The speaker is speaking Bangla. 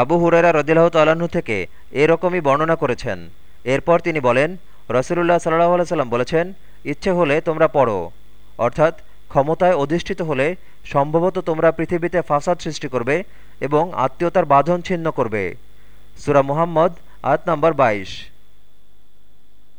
আবু হুরেরা রদিল্লাহ তাল্লাহ্ন থেকে এরকমই বর্ণনা করেছেন। এরপর তিনি বলেন, রসুলুল্লাহ সাল্লাহ সাল্লাম বলেছেন, ইচ্ছে হলে তোমরা পড়ো। অর্থাৎ ক্ষমতায় অধিষ্ঠিত হলে সম্ভবত তোমরা পৃথিবীতে ফাসাদ সৃষ্টি করবে এবং আত্মীয়তার বাঁধন ছিন্ন করবে। সুরা মুহাম্মদ, আয়াত নম্বর বাইশ।